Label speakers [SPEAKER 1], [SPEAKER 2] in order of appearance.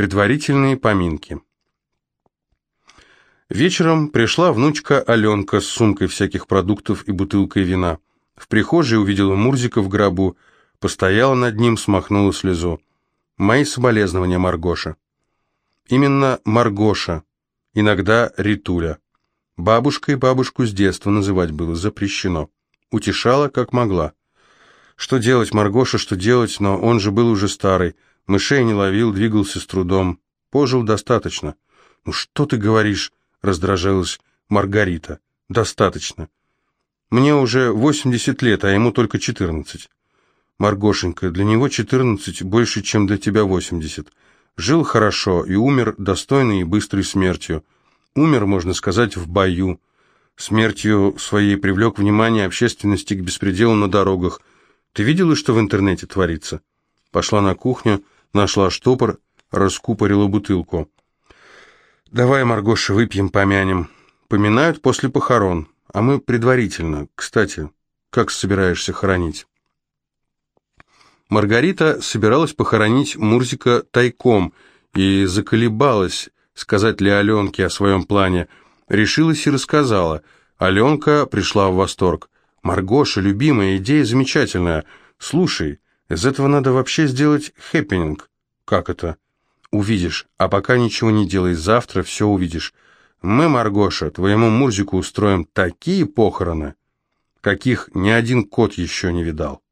[SPEAKER 1] Предварительные поминки. Вечером пришла внучка Аленка с сумкой всяких продуктов и бутылкой вина. В прихожей увидела Мурзика в гробу, постояла над ним, смахнула слезу. Мои соболезнования, Маргоша. Именно Маргоша, иногда Ритуля. Бабушкой бабушку с детства называть было запрещено. Утешала, как могла. Что делать, Маргоша, что делать, но он же был уже старый. Мышей не ловил, двигался с трудом. Пожил достаточно. «Ну что ты говоришь?» — раздражалась Маргарита. «Достаточно. Мне уже 80 лет, а ему только 14. Маргошенька, для него 14 больше, чем для тебя 80. Жил хорошо и умер достойной и быстрой смертью. Умер, можно сказать, в бою. Смертью своей привлек внимание общественности к беспределу на дорогах. Ты видела, что в интернете творится? Пошла на кухню, нашла штопор, раскупорила бутылку. «Давай, Маргоша, выпьем, помянем. Поминают после похорон, а мы предварительно. Кстати, как собираешься хоронить?» Маргарита собиралась похоронить Мурзика тайком и заколебалась, сказать ли Аленке о своем плане. Решилась и рассказала. Аленка пришла в восторг. «Маргоша, любимая, идея замечательная. Слушай, из этого надо вообще сделать хэппенинг». «Как это?» «Увидишь. А пока ничего не делай. Завтра все увидишь. Мы, Маргоша, твоему Мурзику устроим такие похороны, каких ни один кот еще не видал».